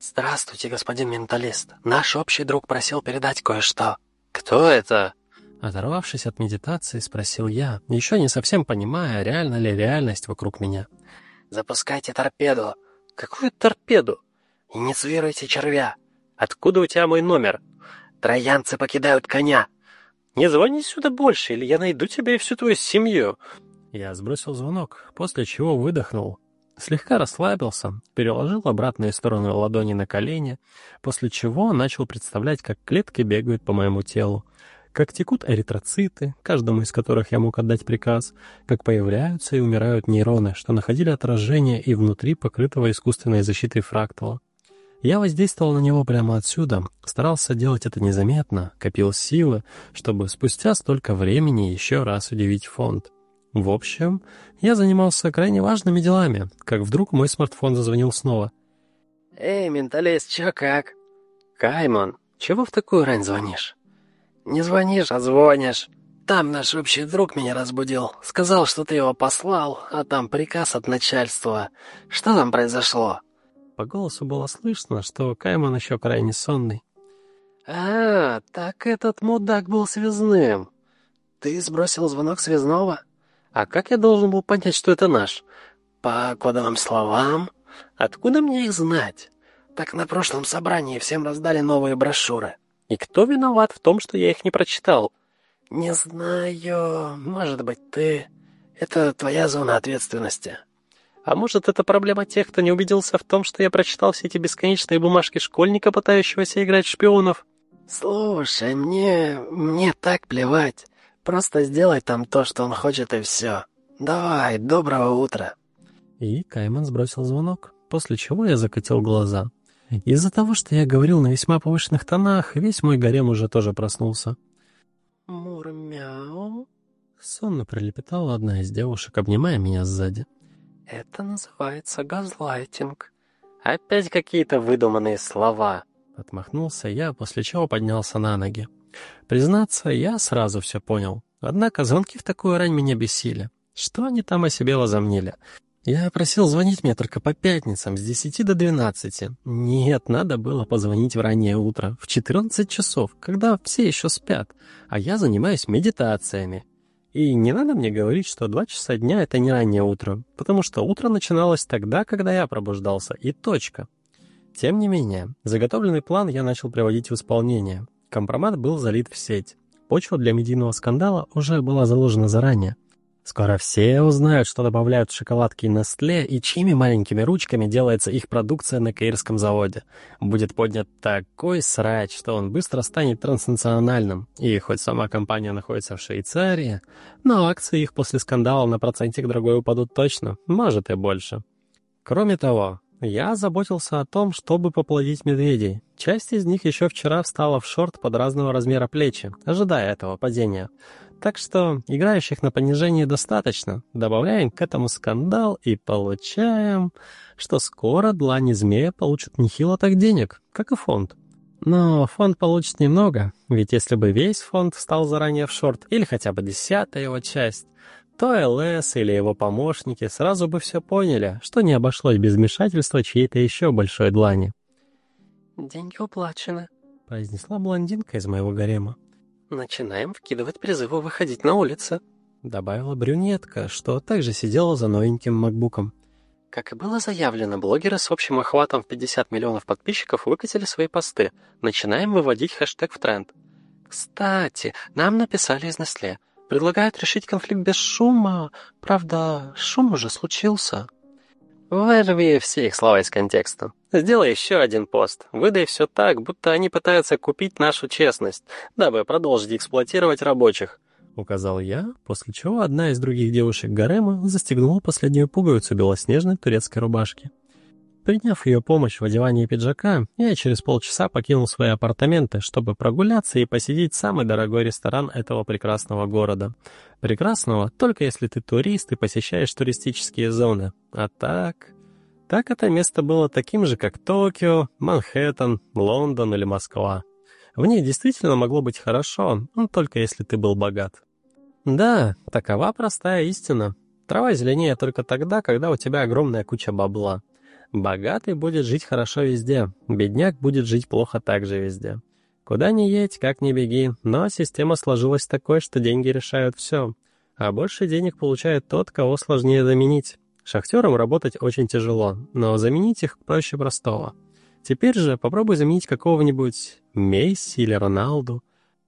«Здравствуйте, господин менталист. Наш общий друг просил передать кое-что». «Кто это?» Оторвавшись от медитации, спросил я, еще не совсем понимая, реальна ли реальность вокруг меня. «Запускайте торпеду». «Какую торпеду?» «Инициируйте червя». «Откуда у тебя мой номер?» «Троянцы покидают коня». «Не звони сюда больше, или я найду тебя и всю твою семью». Я сбросил звонок, после чего выдохнул. Слегка расслабился, переложил обратные стороны ладони на колени, после чего начал представлять, как клетки бегают по моему телу, как текут эритроциты, каждому из которых я мог отдать приказ, как появляются и умирают нейроны, что находили отражение и внутри покрытого искусственной защитой фрактала. Я воздействовал на него прямо отсюда, старался делать это незаметно, копил силы, чтобы спустя столько времени еще раз удивить фонд. В общем, я занимался крайне важными делами, как вдруг мой смартфон зазвонил снова. «Эй, менталист, чё как?» «Каймон, чего в такую рань звонишь?» «Не звонишь, а звонишь. Там наш общий друг меня разбудил. Сказал, что ты его послал, а там приказ от начальства. Что там произошло?» По голосу было слышно, что Кайман еще крайне сонный. «А, так этот мудак был связным. Ты сбросил звонок связного? А как я должен был понять, что это наш? По кодовым словам? Откуда мне их знать? Так на прошлом собрании всем раздали новые брошюры. И кто виноват в том, что я их не прочитал? Не знаю. Может быть, ты. Это твоя зона ответственности. А может, это проблема тех, кто не убедился в том, что я прочитал все эти бесконечные бумажки школьника, пытающегося играть в шпионов? Слушай, мне... мне так плевать. Просто сделай там то, что он хочет, и все. Давай, доброго утра. И Кайман сбросил звонок, после чего я закатил глаза. Из-за того, что я говорил на весьма повышенных тонах, весь мой гарем уже тоже проснулся. «Мур-мяу», — сонно пролепетала одна из девушек, обнимая меня сзади. «Это называется газлайтинг». «Опять какие-то выдуманные слова», — отмахнулся я, после чего поднялся на ноги. Признаться, я сразу все понял. Однако звонки в такую рань меня бесили. Что они там о себе возомнили? Я просил звонить мне только по пятницам с 10 до 12. Нет, надо было позвонить в раннее утро, в 14 часов, когда все еще спят, а я занимаюсь медитациями. И не надо мне говорить, что два часа дня — это не раннее утро, потому что утро начиналось тогда, когда я пробуждался, и точка. Тем не менее, заготовленный план я начал приводить в исполнение. Компромат был залит в сеть. Почва для медийного скандала уже была заложена заранее. Скоро все узнают, что добавляют в шоколадки Nestle и чьими маленькими ручками делается их продукция на Каирском заводе. Будет поднят такой срач, что он быстро станет транснациональным. И хоть сама компания находится в Швейцарии, но акции их после скандала на процентик другой упадут точно, может и больше. Кроме того, я заботился о том, чтобы поплодить медведей. Часть из них еще вчера встала в шорт под разного размера плечи, ожидая этого падения. Так что играющих на понижение достаточно. Добавляем к этому скандал и получаем, что скоро длани змея получат нехило так денег, как и фонд. Но фонд получит немного, ведь если бы весь фонд встал заранее в шорт, или хотя бы десятая его часть, то ЛС или его помощники сразу бы все поняли, что не обошлось без вмешательства чьей-то еще большой длани. «Деньги уплачены», — произнесла блондинка из моего гарема. «Начинаем вкидывать призывы выходить на улицу», — добавила брюнетка, что также сидела за новеньким макбуком. Как и было заявлено, блогеры с общим охватом в 50 миллионов подписчиков выкатили свои посты. Начинаем выводить хэштег в тренд. Кстати, нам написали из Nestle. Предлагают решить конфликт без шума. Правда, шум уже случился. Вырви все их слова из контекста. Сделай еще один пост. Выдай все так, будто они пытаются купить нашу честность, дабы продолжить эксплуатировать рабочих. Указал я, после чего одна из других девушек Гарема застегнула последнюю пуговицу белоснежной турецкой рубашки. Приняв ее помощь в одевании пиджака, я через полчаса покинул свои апартаменты, чтобы прогуляться и посетить самый дорогой ресторан этого прекрасного города. Прекрасного только если ты турист и посещаешь туристические зоны. А так... Так это место было таким же, как Токио, Манхэттен, Лондон или Москва. В ней действительно могло быть хорошо, только если ты был богат. Да, такова простая истина. Трава зеленее только тогда, когда у тебя огромная куча бабла. Богатый будет жить хорошо везде, бедняк будет жить плохо также везде. Куда ни едь, как ни беги, но система сложилась такой, что деньги решают все. А больше денег получает тот, кого сложнее заменить. Шахтерам работать очень тяжело, но заменить их проще простого. Теперь же попробуй заменить какого-нибудь Месси или Роналду.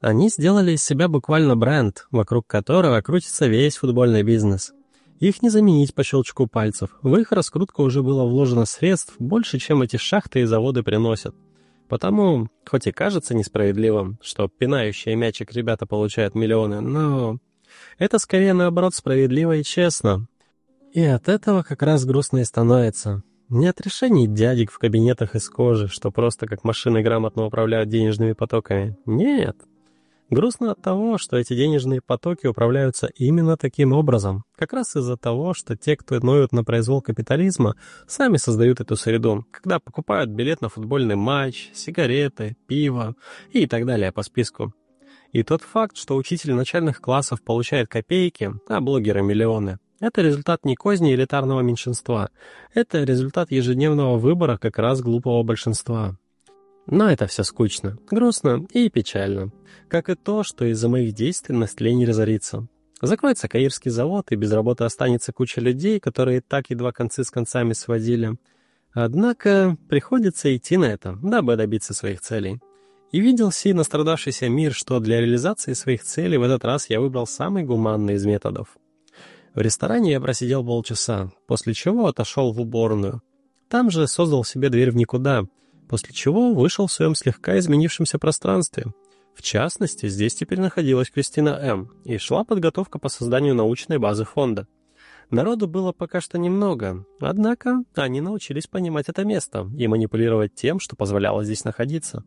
Они сделали из себя буквально бренд, вокруг которого крутится весь футбольный бизнес. Их не заменить по щелчку пальцев. В их раскрутку уже было вложено средств больше, чем эти шахты и заводы приносят. Потому, хоть и кажется несправедливым, что пинающие мячик ребята получают миллионы, но это скорее наоборот справедливо и честно. И от этого как раз грустно и становится. Не от решений дядек в кабинетах из кожи, что просто как машины грамотно управляют денежными потоками. Нет. Грустно от того, что эти денежные потоки управляются именно таким образом. Как раз из-за того, что те, кто ноют на произвол капитализма, сами создают эту среду, когда покупают билет на футбольный матч, сигареты, пиво и так далее по списку. И тот факт, что учитель начальных классов получает копейки, а блогеры миллионы, это результат не козни элитарного меньшинства, это результат ежедневного выбора как раз глупого большинства. Но это все скучно, грустно и печально. Как и то, что из-за моих действий Настле не разорится. Закроется Каирский завод, и без работы останется куча людей, которые так едва концы с концами сводили. Однако приходится идти на это, дабы добиться своих целей. И видел сей настрадавшийся мир, что для реализации своих целей в этот раз я выбрал самый гуманный из методов. В ресторане я просидел полчаса, после чего отошел в уборную. Там же создал себе дверь в никуда — после чего вышел в своем слегка изменившемся пространстве. В частности, здесь теперь находилась Кристина М. и шла подготовка по созданию научной базы фонда. Народу было пока что немного, однако они научились понимать это место и манипулировать тем, что позволяло здесь находиться.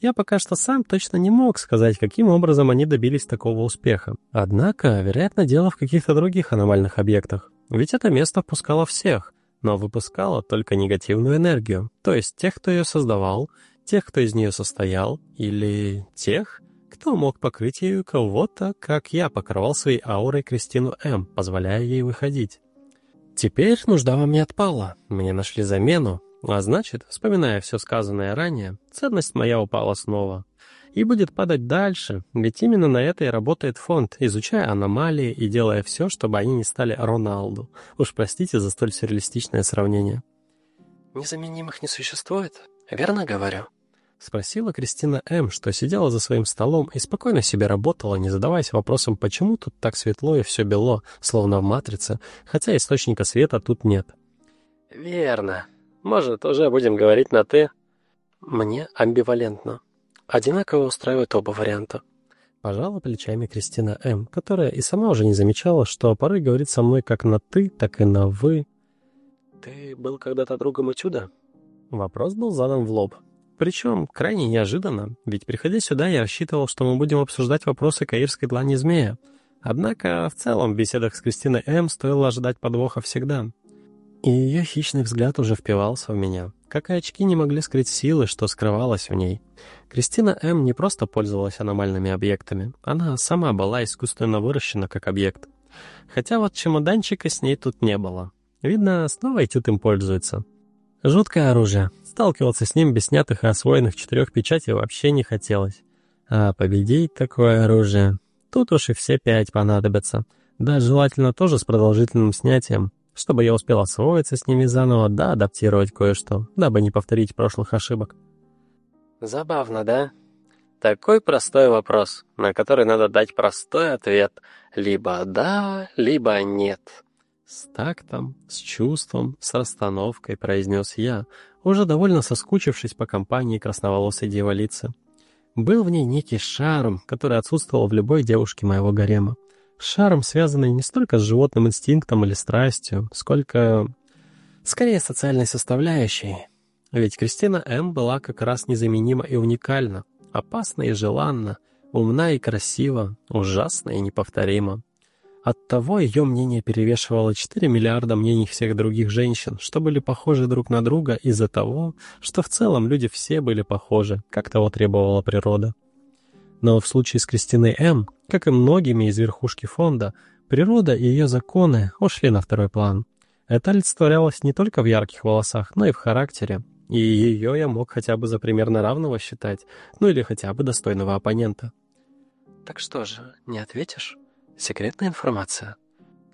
Я пока что сам точно не мог сказать, каким образом они добились такого успеха. Однако, вероятно, дело в каких-то других аномальных объектах. Ведь это место впускало всех, но выпускала только негативную энергию, то есть тех, кто ее создавал, тех, кто из нее состоял, или тех, кто мог покрыть ею кого-то, как я покрывал своей аурой Кристину М., позволяя ей выходить. Теперь нужда во мне отпала, мне нашли замену, а значит, вспоминая все сказанное ранее, ценность моя упала снова и будет падать дальше, ведь именно на это и работает фонд, изучая аномалии и делая все, чтобы они не стали Роналду. Уж простите за столь сюрреалистичное сравнение. «Незаменимых не существует, верно говорю?» Спросила Кристина М., что сидела за своим столом и спокойно себе работала, не задаваясь вопросом, почему тут так светло и все бело, словно в матрице, хотя источника света тут нет. «Верно. Может, уже будем говорить на «ты»?» «Мне амбивалентно», Одинаково устраивают оба варианта. Пожала плечами Кристина М., которая и сама уже не замечала, что порой говорит со мной как на «ты», так и на «вы». «Ты был когда-то другом Этюда?» Вопрос был задан в лоб. Причем крайне неожиданно, ведь приходя сюда, я рассчитывал, что мы будем обсуждать вопросы каирской длани змея. Однако в целом в беседах с Кристиной М. стоило ожидать подвоха всегда. И ее хищный взгляд уже впивался в меня как и очки не могли скрыть силы, что скрывалось в ней. Кристина М. не просто пользовалась аномальными объектами, она сама была искусственно выращена как объект. Хотя вот чемоданчика с ней тут не было. Видно, снова этюд им пользуется. Жуткое оружие. Сталкиваться с ним без снятых и освоенных четырех печатей вообще не хотелось. А победить такое оружие... Тут уж и все пять понадобятся. Да, желательно тоже с продолжительным снятием чтобы я успел освоиться с ними заново, да адаптировать кое-что, дабы не повторить прошлых ошибок. Забавно, да? Такой простой вопрос, на который надо дать простой ответ. Либо да, либо нет. С тактом, с чувством, с расстановкой произнес я, уже довольно соскучившись по компании красноволосой дьяволицы. Был в ней некий шарм, который отсутствовал в любой девушке моего гарема. Шарм, связанный не столько с животным инстинктом или страстью, сколько... скорее социальной составляющей. Ведь Кристина М. была как раз незаменима и уникальна, опасна и желанна, умна и красива, ужасна и неповторима. Оттого ее мнение перевешивало 4 миллиарда мнений всех других женщин, что были похожи друг на друга из-за того, что в целом люди все были похожи, как того требовала природа. Но в случае с Кристиной М., как и многими из верхушки фонда, природа и ее законы ушли на второй план. Это олицетворялось не только в ярких волосах, но и в характере. И ее я мог хотя бы за примерно равного считать, ну или хотя бы достойного оппонента. «Так что же, не ответишь? Секретная информация?»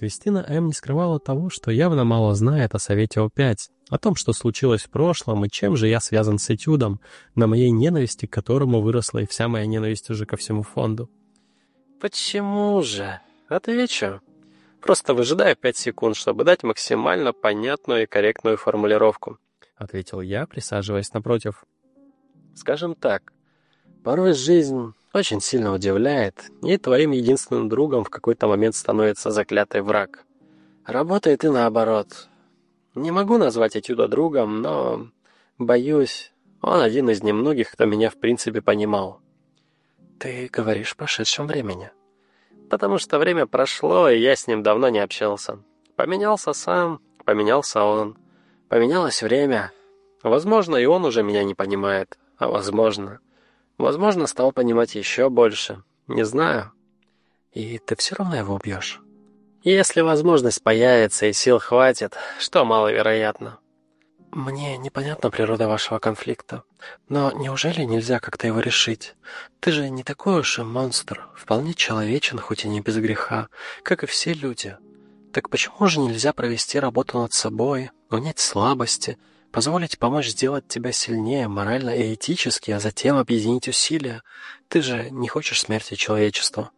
Кристина М. не скрывала того, что явно мало знает о Совете О5, о том, что случилось в прошлом и чем же я связан с этюдом, на моей ненависти к которому выросла и вся моя ненависть уже ко всему фонду. «Почему же? Отвечу. Просто выжидаю пять секунд, чтобы дать максимально понятную и корректную формулировку», — ответил я, присаживаясь напротив. «Скажем так, порой жизнь очень сильно удивляет, и твоим единственным другом в какой-то момент становится заклятый враг. Работает и наоборот. Не могу назвать этюда другом, но, боюсь, он один из немногих, кто меня в принципе понимал. Ты говоришь в прошедшем времени. Потому что время прошло, и я с ним давно не общался. Поменялся сам, поменялся он. Поменялось время. Возможно, и он уже меня не понимает, а возможно... Возможно, стал понимать еще больше. Не знаю. И ты все равно его убьешь? Если возможность появится и сил хватит, что маловероятно. Мне непонятна природа вашего конфликта. Но неужели нельзя как-то его решить? Ты же не такой уж и монстр, вполне человечен, хоть и не без греха, как и все люди. Так почему же нельзя провести работу над собой, унять слабости, Позволить помочь сделать тебя сильнее морально и этически, а затем объединить усилия. Ты же не хочешь смерти человечества.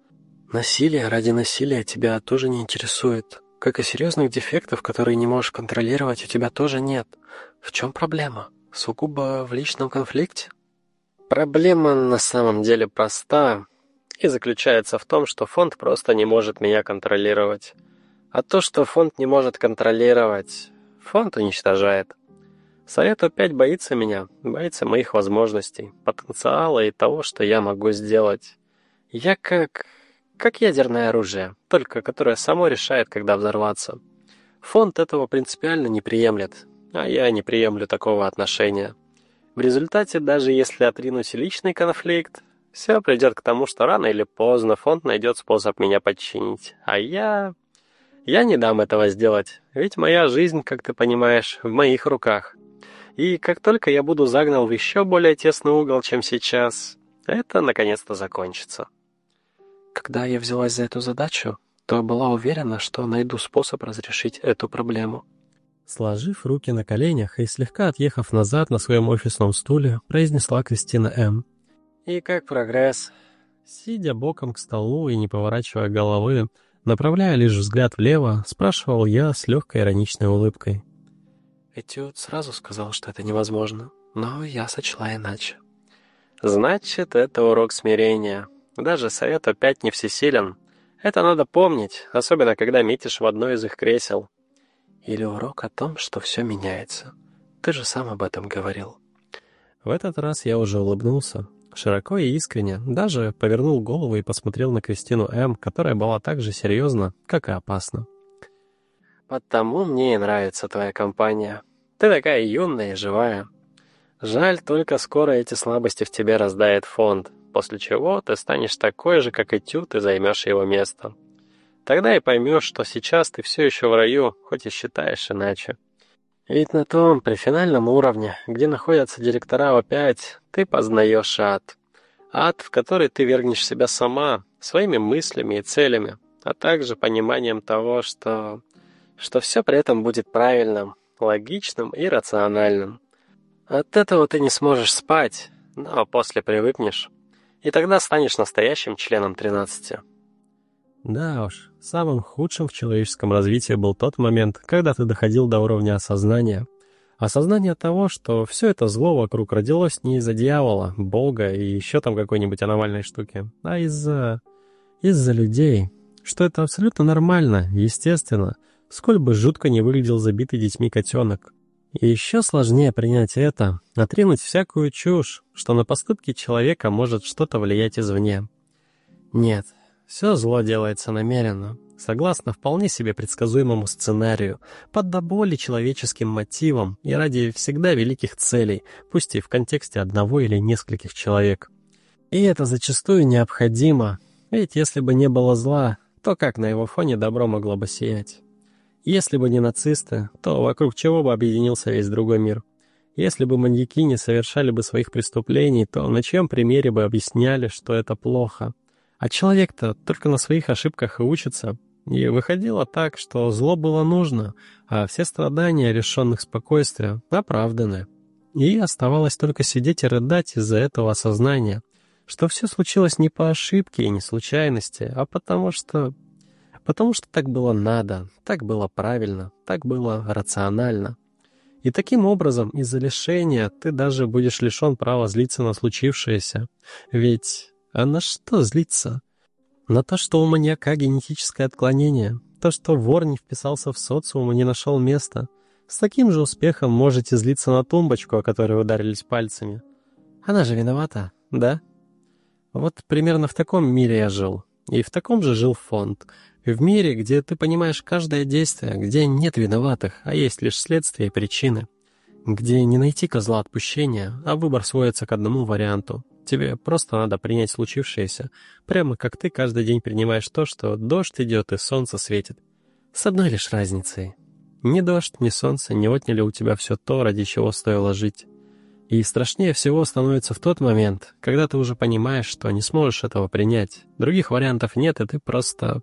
Насилие ради насилия тебя тоже не интересует. Как и серьезных дефектов, которые не можешь контролировать, у тебя тоже нет. В чем проблема? Сугубо в личном конфликте? Проблема на самом деле проста и заключается в том, что фонд просто не может меня контролировать. А то, что фонд не может контролировать, фонд уничтожает. Совет опять боится меня, боится моих возможностей, потенциала и того, что я могу сделать. Я как... как ядерное оружие, только которое само решает, когда взорваться. Фонд этого принципиально не приемлет, а я не приемлю такого отношения. В результате, даже если отринуть личный конфликт, все придет к тому, что рано или поздно фонд найдет способ меня подчинить. А я... Я не дам этого сделать, ведь моя жизнь, как ты понимаешь, в моих руках. И как только я буду загнал в еще более тесный угол, чем сейчас, это наконец-то закончится. Когда я взялась за эту задачу, то была уверена, что найду способ разрешить эту проблему. Сложив руки на коленях и слегка отъехав назад на своем офисном стуле, произнесла Кристина М. «И как прогресс?» Сидя боком к столу и не поворачивая головы, направляя лишь взгляд влево, спрашивал я с легкой ироничной улыбкой. Этюд сразу сказал, что это невозможно, но я сочла иначе. Значит, это урок смирения. Даже совет опять не всесилен. Это надо помнить, особенно когда метишь в одно из их кресел. Или урок о том, что все меняется. Ты же сам об этом говорил. В этот раз я уже улыбнулся. Широко и искренне, даже повернул голову и посмотрел на Кристину М., которая была так же серьезна, как и опасна. Потому мне и нравится твоя компания. Ты такая юная и живая. Жаль, только скоро эти слабости в тебе раздает фонд, после чего ты станешь такой же, как и Тют, и займешь его место. Тогда и поймешь, что сейчас ты все еще в раю, хоть и считаешь иначе. Ведь на том, при финальном уровне, где находятся директора О5, ты познаешь ад. Ад, в который ты вергнешь себя сама, своими мыслями и целями, а также пониманием того, что что все при этом будет правильным, логичным и рациональным. От этого ты не сможешь спать, но после привыкнешь, и тогда станешь настоящим членом 13. Да уж, самым худшим в человеческом развитии был тот момент, когда ты доходил до уровня осознания. Осознание того, что все это зло вокруг родилось не из-за дьявола, бога и еще там какой-нибудь аномальной штуки, а из-за... из-за людей. Что это абсолютно нормально, естественно, сколь бы жутко не выглядел забитый детьми котенок. И еще сложнее принять это, отринуть всякую чушь, что на поступки человека может что-то влиять извне. Нет, все зло делается намеренно, согласно вполне себе предсказуемому сценарию, под до боли человеческим мотивам и ради всегда великих целей, пусть и в контексте одного или нескольких человек. И это зачастую необходимо, ведь если бы не было зла, то как на его фоне добро могло бы сиять? Если бы не нацисты, то вокруг чего бы объединился весь другой мир? Если бы маньяки не совершали бы своих преступлений, то на чем примере бы объясняли, что это плохо? А человек-то только на своих ошибках и учится. И выходило так, что зло было нужно, а все страдания решенных спокойствия оправданы. И оставалось только сидеть и рыдать из-за этого осознания, что все случилось не по ошибке и не случайности, а потому что... Потому что так было надо, так было правильно, так было рационально. И таким образом, из-за лишения, ты даже будешь лишен права злиться на случившееся. Ведь... А на что злиться? На то, что у маньяка генетическое отклонение. То, что вор не вписался в социум и не нашел места. С таким же успехом можете злиться на тумбочку, о которой ударились пальцами. Она же виновата, да? Вот примерно в таком мире я жил. И в таком же жил фонд. В мире, где ты понимаешь каждое действие, где нет виноватых, а есть лишь следствие и причины. Где не найти козла отпущения, а выбор сводится к одному варианту. Тебе просто надо принять случившееся, прямо как ты каждый день принимаешь то, что дождь идет и солнце светит. С одной лишь разницей. Ни дождь, ни солнце не отняли у тебя все то, ради чего стоило жить. И страшнее всего становится в тот момент, когда ты уже понимаешь, что не сможешь этого принять. Других вариантов нет, и ты просто...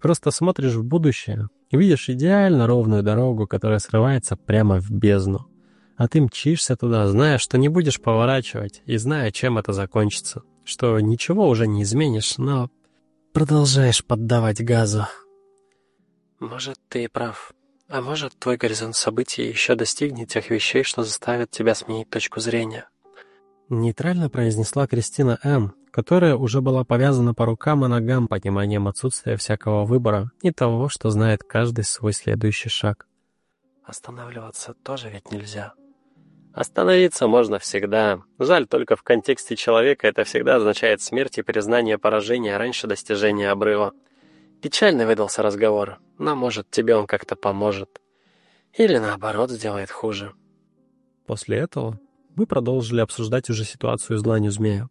Просто смотришь в будущее и видишь идеально ровную дорогу, которая срывается прямо в бездну. А ты мчишься туда, зная, что не будешь поворачивать, и зная, чем это закончится. Что ничего уже не изменишь, но продолжаешь поддавать газу. Может, ты и прав. А может, твой горизонт событий еще достигнет тех вещей, что заставят тебя сменить точку зрения?» Нейтрально произнесла Кристина М., которая уже была повязана по рукам и ногам пониманием отсутствия всякого выбора и того, что знает каждый свой следующий шаг. «Останавливаться тоже ведь нельзя». «Остановиться можно всегда. Жаль, только в контексте человека это всегда означает смерть и признание поражения раньше достижения обрыва». Печальный выдался разговор, но, может, тебе он как-то поможет. Или, наоборот, сделает хуже. После этого мы продолжили обсуждать уже ситуацию с дланью змея.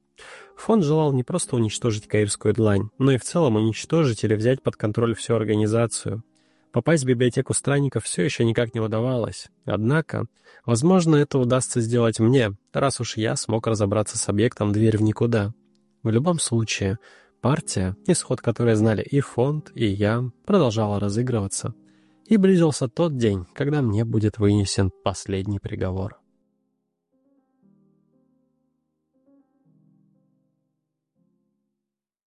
Фонд желал не просто уничтожить каирскую длань, но и в целом уничтожить или взять под контроль всю организацию. Попасть в библиотеку странников все еще никак не удавалось. Однако, возможно, это удастся сделать мне, раз уж я смог разобраться с объектом «Дверь в никуда». В любом случае, Партия, исход которой знали и фонд, и я, продолжала разыгрываться. И близился тот день, когда мне будет вынесен последний приговор.